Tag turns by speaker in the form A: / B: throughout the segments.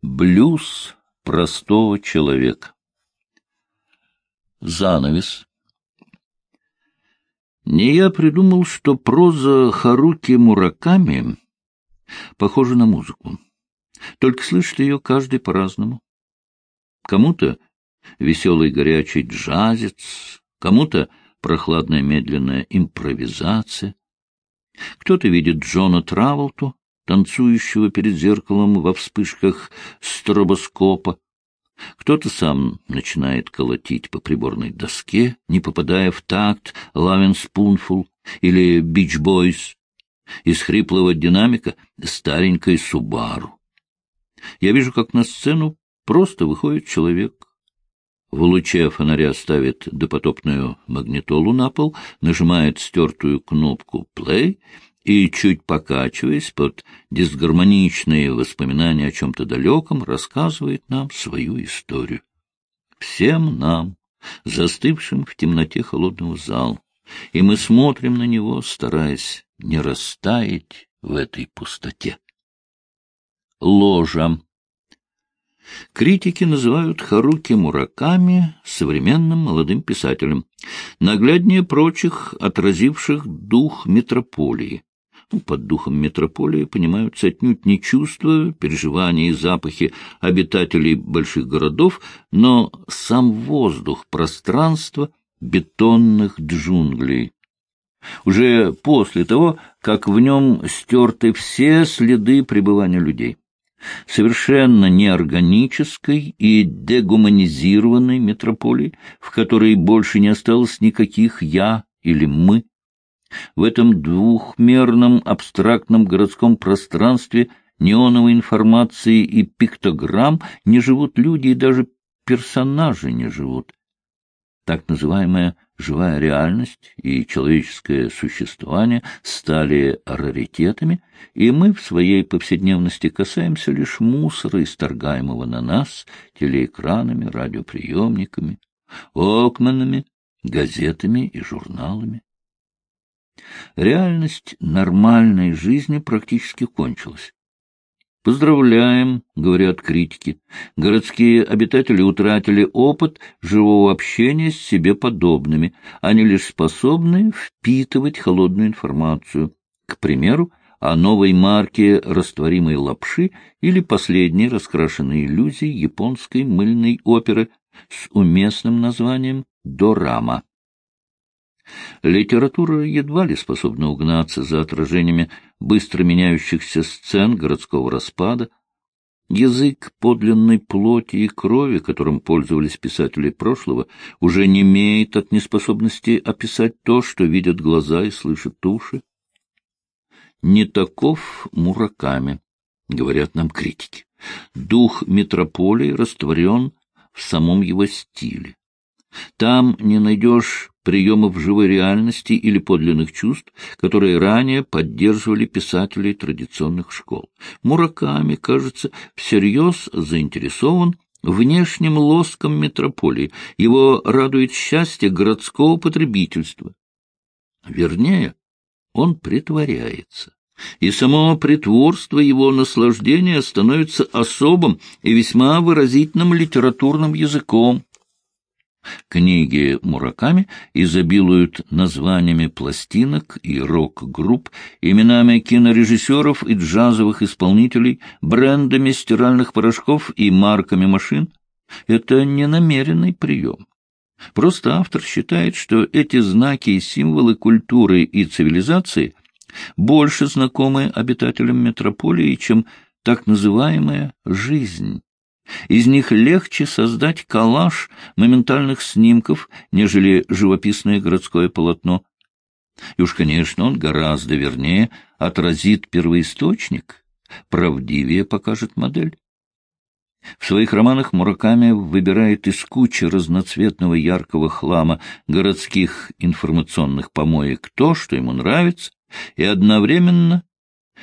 A: Блюз простого человека. Занавес. Не я придумал, что проза Харуки Мураками похожа на музыку. Только слышит ее каждый по-разному. Кому-то веселый горячий джазец, кому-то прохладная медленная импровизация. Кто-то видит Джона Траволту, танцующего перед зеркалом во вспышках стробоскопа. Кто-то сам начинает колотить по приборной доске, не попадая в такт «Лавен Спунфул» или «Бич Бойс». Из хриплого динамика старенькой «Субару». Я вижу, как на сцену просто выходит человек. В луче фонаря ставит допотопную магнитолу на пол, нажимает стертую кнопку «плей» и, чуть покачиваясь под дисгармоничные воспоминания о чем-то далеком, рассказывает нам свою историю. Всем нам, застывшим в темноте холодного зала, и мы смотрим на него, стараясь не растаять в этой пустоте. Ложа Критики называют Харуки Мураками современным молодым писателем, нагляднее прочих отразивших дух метрополии. Под духом метрополии понимаются отнюдь не чувства, переживания и запахи обитателей больших городов, но сам воздух, пространство бетонных джунглей. Уже после того, как в нем стерты все следы пребывания людей совершенно неорганической и дегуманизированной метрополии, в которой больше не осталось никаких «я» или «мы». В этом двухмерном абстрактном городском пространстве неоновой информации и пиктограмм не живут люди и даже персонажи не живут. Так называемая живая реальность и человеческое существование стали раритетами, и мы в своей повседневности касаемся лишь мусора, исторгаемого на нас телеэкранами, радиоприемниками, окманами, газетами и журналами. Реальность нормальной жизни практически кончилась. Поздравляем, говорят критики. Городские обитатели утратили опыт живого общения с себе подобными. Они лишь способны впитывать холодную информацию. К примеру, о новой марке растворимой лапши или последней раскрашенной иллюзии японской мыльной оперы с уместным названием «Дорама». Литература едва ли способна угнаться за отражениями быстро меняющихся сцен городского распада. Язык подлинной плоти и крови, которым пользовались писатели прошлого, уже не имеет от неспособности описать то, что видят глаза и слышат уши. Не таков Мураками, говорят нам критики. Дух метрополии растворен в самом его стиле. Там не найдешь приемов живой реальности или подлинных чувств, которые ранее поддерживали писателей традиционных школ. Мураками, кажется, всерьез заинтересован внешним лоском метрополии. Его радует счастье городского потребительства. Вернее, он притворяется. И само притворство его наслаждения становится особым и весьма выразительным литературным языком. Книги Мураками изобилуют названиями пластинок и рок-групп, именами кинорежиссеров и джазовых исполнителей, брендами стиральных порошков и марками машин. Это ненамеренный прием. Просто автор считает, что эти знаки и символы культуры и цивилизации больше знакомы обитателям метрополии, чем так называемая «жизнь». Из них легче создать коллаж моментальных снимков, нежели живописное городское полотно. И уж, конечно, он гораздо вернее отразит первоисточник, правдивее покажет модель. В своих романах Мураками выбирает из кучи разноцветного яркого хлама городских информационных помоек то, что ему нравится, и одновременно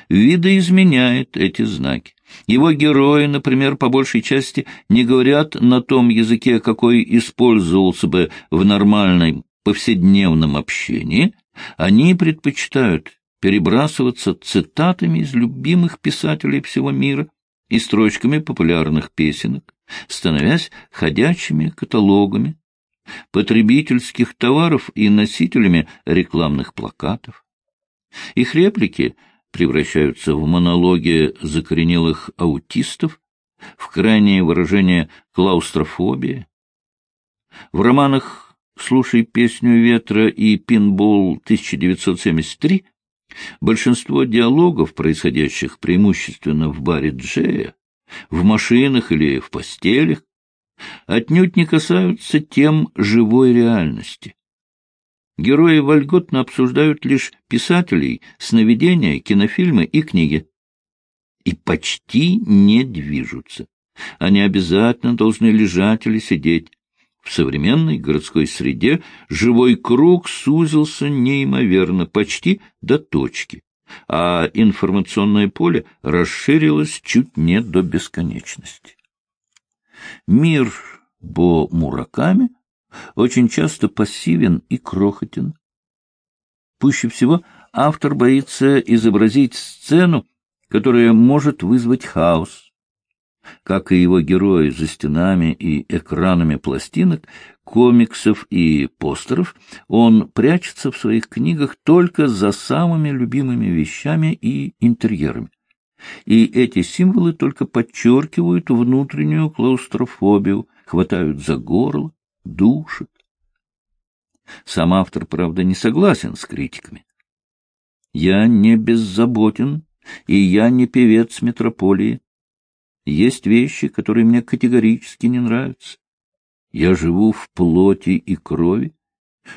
A: видоизменяет эти знаки. Его герои, например, по большей части не говорят на том языке, какой использовался бы в нормальном повседневном общении, они предпочитают перебрасываться цитатами из любимых писателей всего мира, и строчками популярных песенок, становясь ходячими каталогами потребительских товаров и носителями рекламных плакатов. Их реплики превращаются в монологи закоренелых аутистов, в крайнее выражение клаустрофобии. В романах «Слушай песню ветра» и «Пинбол 1973» большинство диалогов, происходящих преимущественно в баре Джея, в машинах или в постелях, отнюдь не касаются тем живой реальности. Герои вольготно обсуждают лишь писателей, сновидения, кинофильмы и книги. И почти не движутся. Они обязательно должны лежать или сидеть. В современной городской среде живой круг сузился неимоверно, почти до точки, а информационное поле расширилось чуть не до бесконечности. Мир Бо Мураками очень часто пассивен и крохотен. Пуще всего автор боится изобразить сцену, которая может вызвать хаос. Как и его герои за стенами и экранами пластинок, комиксов и постеров, он прячется в своих книгах только за самыми любимыми вещами и интерьерами. И эти символы только подчеркивают внутреннюю клаустрофобию, хватают за горло, душат. Сам автор, правда, не согласен с критиками. Я не беззаботен, и я не певец метрополии. Есть вещи, которые мне категорически не нравятся. Я живу в плоти и крови,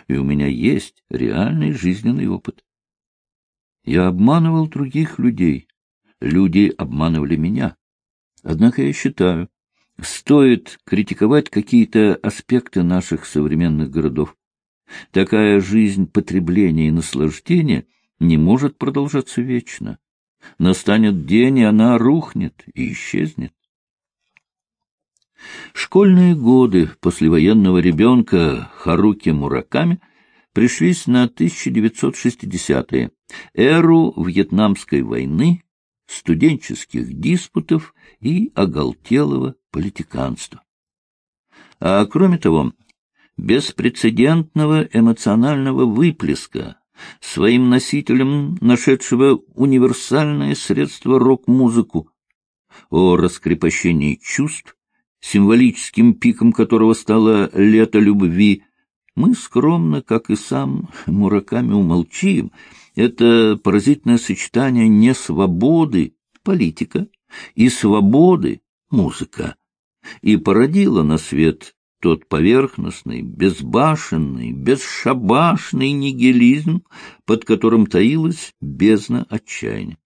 A: и у меня есть реальный жизненный опыт. Я обманывал других людей, люди обманывали меня. Однако я считаю, стоит критиковать какие-то аспекты наших современных городов. Такая жизнь потребления и наслаждения не может продолжаться вечно. Настанет день, и она рухнет и исчезнет. Школьные годы послевоенного ребенка Харуки Мураками пришлись на 1960-е, эру Вьетнамской войны, студенческих диспутов и оголтелого политиканства. А кроме того, беспрецедентного эмоционального выплеска, своим носителем нашедшего универсальное средство рок-музыку, о раскрепощении чувств, символическим пиком которого стало лето любви, мы скромно, как и сам Мураками, умолчим. Это поразительное сочетание несвободы, политика, и свободы, музыка, и породило на свет тот поверхностный, безбашенный, бесшабашный нигилизм, под которым таилась бездна отчаяния.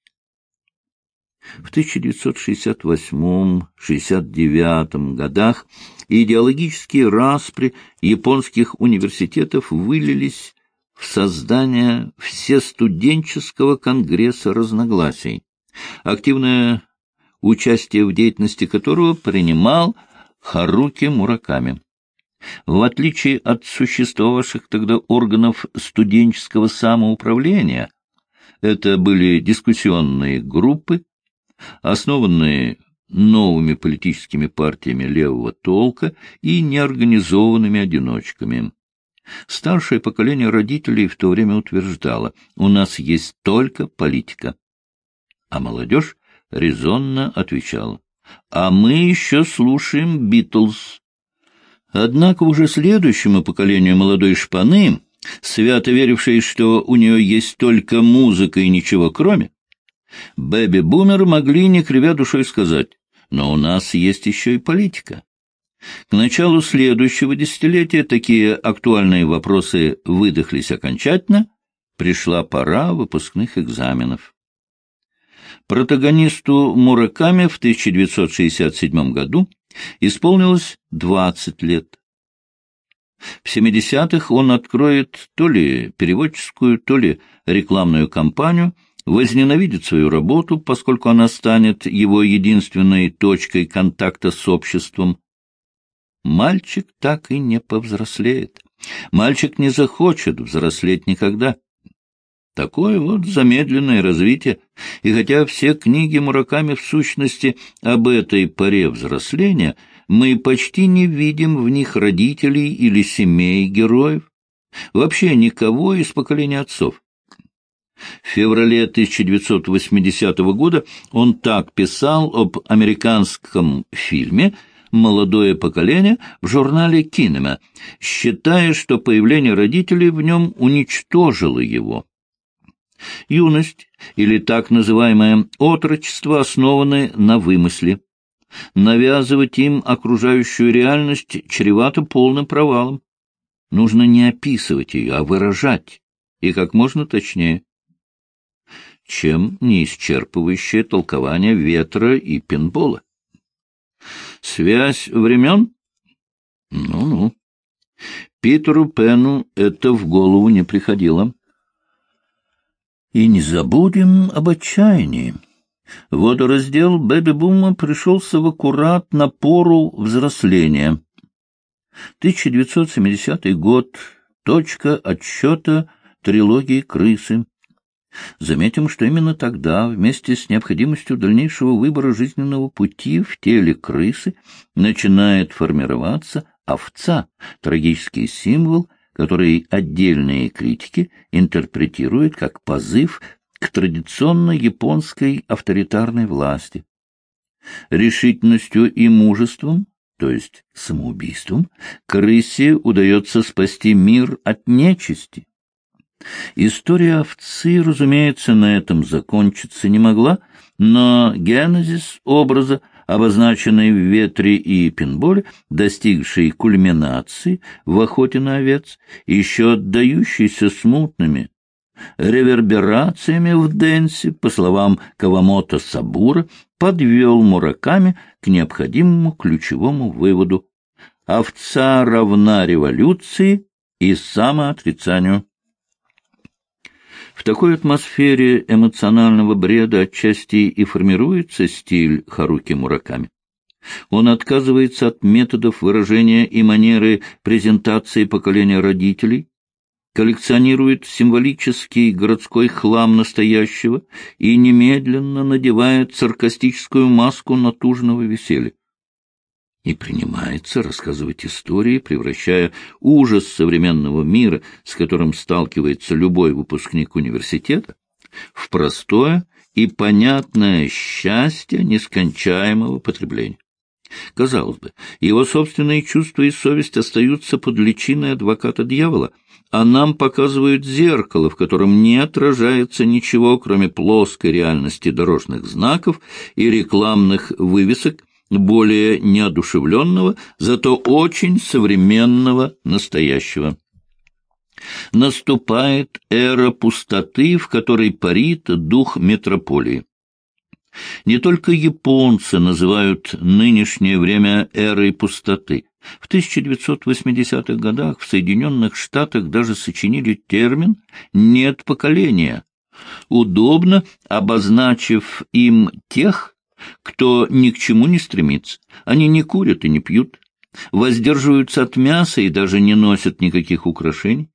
A: В 1968-69 годах идеологические распри японских университетов вылились в создание всестуденческого конгресса разногласий, активное участие в деятельности которого принимал Харуки Мураками. В отличие от существовавших тогда органов студенческого самоуправления, это были дискуссионные группы, основанные новыми политическими партиями левого толка и неорганизованными одиночками. Старшее поколение родителей в то время утверждало, у нас есть только политика. А молодежь резонно отвечала, а мы еще слушаем Битлз. Однако уже следующему поколению молодой шпаны, свято верившей, что у нее есть только музыка и ничего кроме, Бэби-бумеры могли, не кривя душой, сказать, но у нас есть еще и политика. К началу следующего десятилетия такие актуальные вопросы выдохлись окончательно, пришла пора выпускных экзаменов. Протагонисту Мураками в 1967 году исполнилось 20 лет. В 70-х он откроет то ли переводческую, то ли рекламную кампанию – возненавидит свою работу, поскольку она станет его единственной точкой контакта с обществом. Мальчик так и не повзрослеет. Мальчик не захочет взрослеть никогда. Такое вот замедленное развитие. И хотя все книги Мураками в сущности об этой поре взросления, мы почти не видим в них родителей или семей героев. Вообще никого из поколения отцов. В феврале 1980 года он так писал об американском фильме «Молодое поколение» в журнале «Кинема», считая, что появление родителей в нем уничтожило его. Юность или так называемое отрочество основаны на вымысле. Навязывать им окружающую реальность чревато полным провалом. Нужно не описывать ее, а выражать, и как можно точнее. Чем неисчерпывающее толкование ветра и пинбола. Связь времен? Ну-ну. Питеру Пену это в голову не приходило. И не забудем об отчаянии. Водораздел Бэби-Бума пришелся в аккурат на пору взросления. 1970 год. Точка отсчета трилогии «Крысы». Заметим, что именно тогда, вместе с необходимостью дальнейшего выбора жизненного пути в теле крысы, начинает формироваться овца, трагический символ – который отдельные критики интерпретируют как позыв к традиционно японской авторитарной власти. Решительностью и мужеством, то есть самоубийством, крысе удается спасти мир от нечисти. История овцы, разумеется, на этом закончиться не могла, но генезис образа обозначенный в ветре и пинболе, достигший кульминации в охоте на овец, еще отдающийся смутными реверберациями в Денсе, по словам Кавамото Сабура, подвел Мураками к необходимому ключевому выводу. Овца равна революции и самоотрицанию. В такой атмосфере эмоционального бреда отчасти и формируется стиль Харуки Мураками. Он отказывается от методов выражения и манеры презентации поколения родителей, коллекционирует символический городской хлам настоящего и немедленно надевает саркастическую маску натужного веселья и принимается рассказывать истории, превращая ужас современного мира, с которым сталкивается любой выпускник университета, в простое и понятное счастье нескончаемого потребления. Казалось бы, его собственные чувства и совесть остаются под личиной адвоката дьявола, а нам показывают зеркало, в котором не отражается ничего, кроме плоской реальности дорожных знаков и рекламных вывесок, более неодушевленного, зато очень современного настоящего. Наступает эра пустоты, в которой парит дух метрополии. Не только японцы называют нынешнее время эрой пустоты. В 1980-х годах в Соединенных Штатах даже сочинили термин «нет поколения», удобно обозначив им тех, кто ни к чему не стремится. Они не курят и не пьют, воздерживаются от мяса и даже не носят никаких украшений.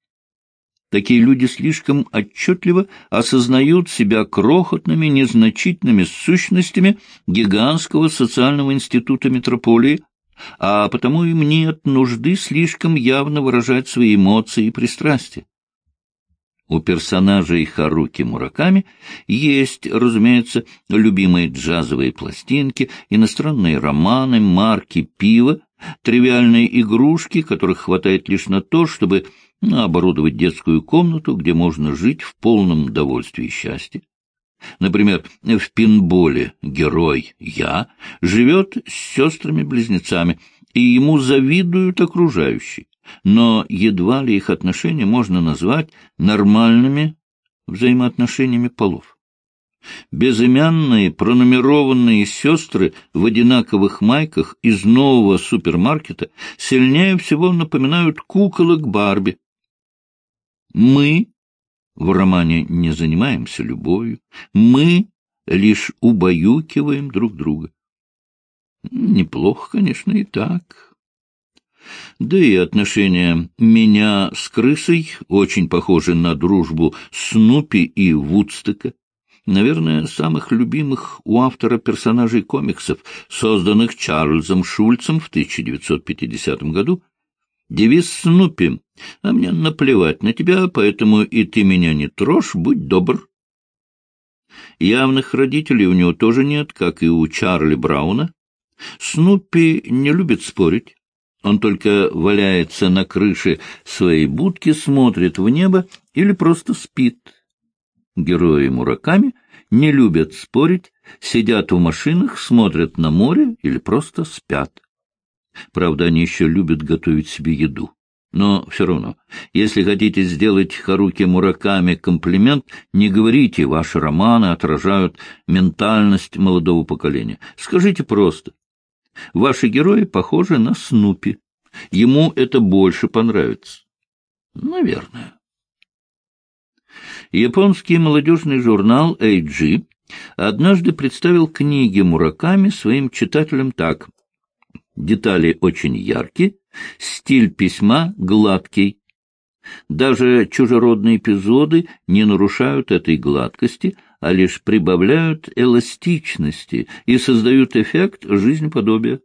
A: Такие люди слишком отчетливо осознают себя крохотными, незначительными сущностями гигантского социального института метрополии, а потому им нет нужды слишком явно выражать свои эмоции и пристрастия. У персонажей Харуки Мураками есть, разумеется, любимые джазовые пластинки, иностранные романы, марки пива, тривиальные игрушки, которых хватает лишь на то, чтобы оборудовать детскую комнату, где можно жить в полном довольстве и счастье. Например, в пинболе герой «Я» живет с сестрами-близнецами, и ему завидуют окружающие но едва ли их отношения можно назвать нормальными взаимоотношениями полов. Безымянные пронумерованные сестры в одинаковых майках из нового супермаркета сильнее всего напоминают куколок Барби. Мы в романе не занимаемся любовью, мы лишь убаюкиваем друг друга. Неплохо, конечно, и так. Да и отношения меня с крысой очень похожи на дружбу Снупи и Вудстека. Наверное, самых любимых у автора персонажей комиксов, созданных Чарльзом Шульцем в 1950 году. Девиз Снупи «А мне наплевать на тебя, поэтому и ты меня не трожь, будь добр». Явных родителей у него тоже нет, как и у Чарли Брауна. Снупи не любит спорить. Он только валяется на крыше своей будки, смотрит в небо или просто спит. Герои Мураками не любят спорить, сидят в машинах, смотрят на море или просто спят. Правда, они еще любят готовить себе еду. Но все равно, если хотите сделать Харуки Мураками комплимент, не говорите, ваши романы отражают ментальность молодого поколения. Скажите просто, Ваши герои похожи на Снупи. Ему это больше понравится. Наверное. Японский молодежный журнал AG однажды представил книги Мураками своим читателям так. Детали очень яркие, стиль письма гладкий. Даже чужеродные эпизоды не нарушают этой гладкости, а лишь прибавляют эластичности и создают эффект жизнеподобия.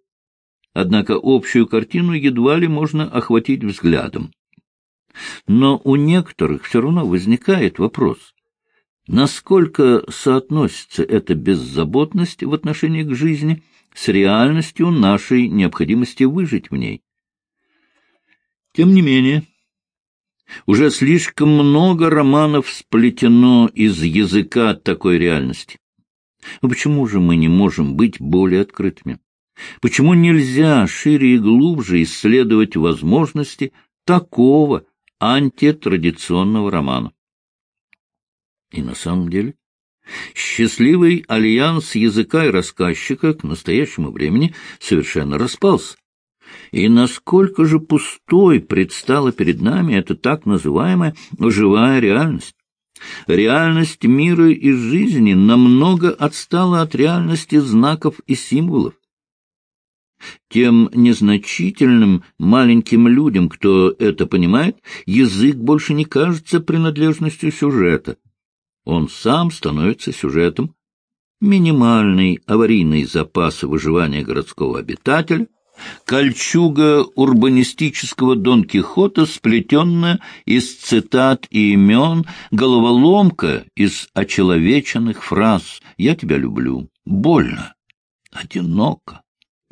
A: Однако общую картину едва ли можно охватить взглядом. Но у некоторых все равно возникает вопрос, насколько соотносится эта беззаботность в отношении к жизни с реальностью нашей необходимости выжить в ней. Тем не менее, уже слишком много романов сплетено из языка такой реальности. Но почему же мы не можем быть более открытыми? Почему нельзя шире и глубже исследовать возможности такого антитрадиционного романа? И на самом деле счастливый альянс языка и рассказчика к настоящему времени совершенно распался. И насколько же пустой предстала перед нами эта так называемая живая реальность? Реальность мира и жизни намного отстала от реальности знаков и символов. Тем незначительным маленьким людям, кто это понимает, язык больше не кажется принадлежностью сюжета. Он сам становится сюжетом. Минимальный аварийный запас выживания городского обитателя — Кольчуга урбанистического Дон Кихота, сплетенная из цитат и имен, головоломка из очеловеченных фраз. «Я тебя люблю», «Больно», «Одиноко»,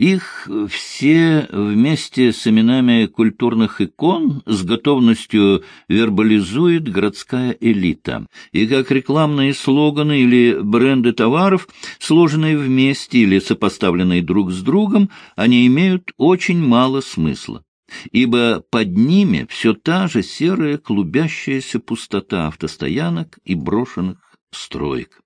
A: их все вместе с именами культурных икон с готовностью вербализует городская элита. И как рекламные слоганы или бренды товаров, сложенные вместе или сопоставленные друг с другом, они имеют очень мало смысла. Ибо под ними все та же серая клубящаяся пустота автостоянок и брошенных строек.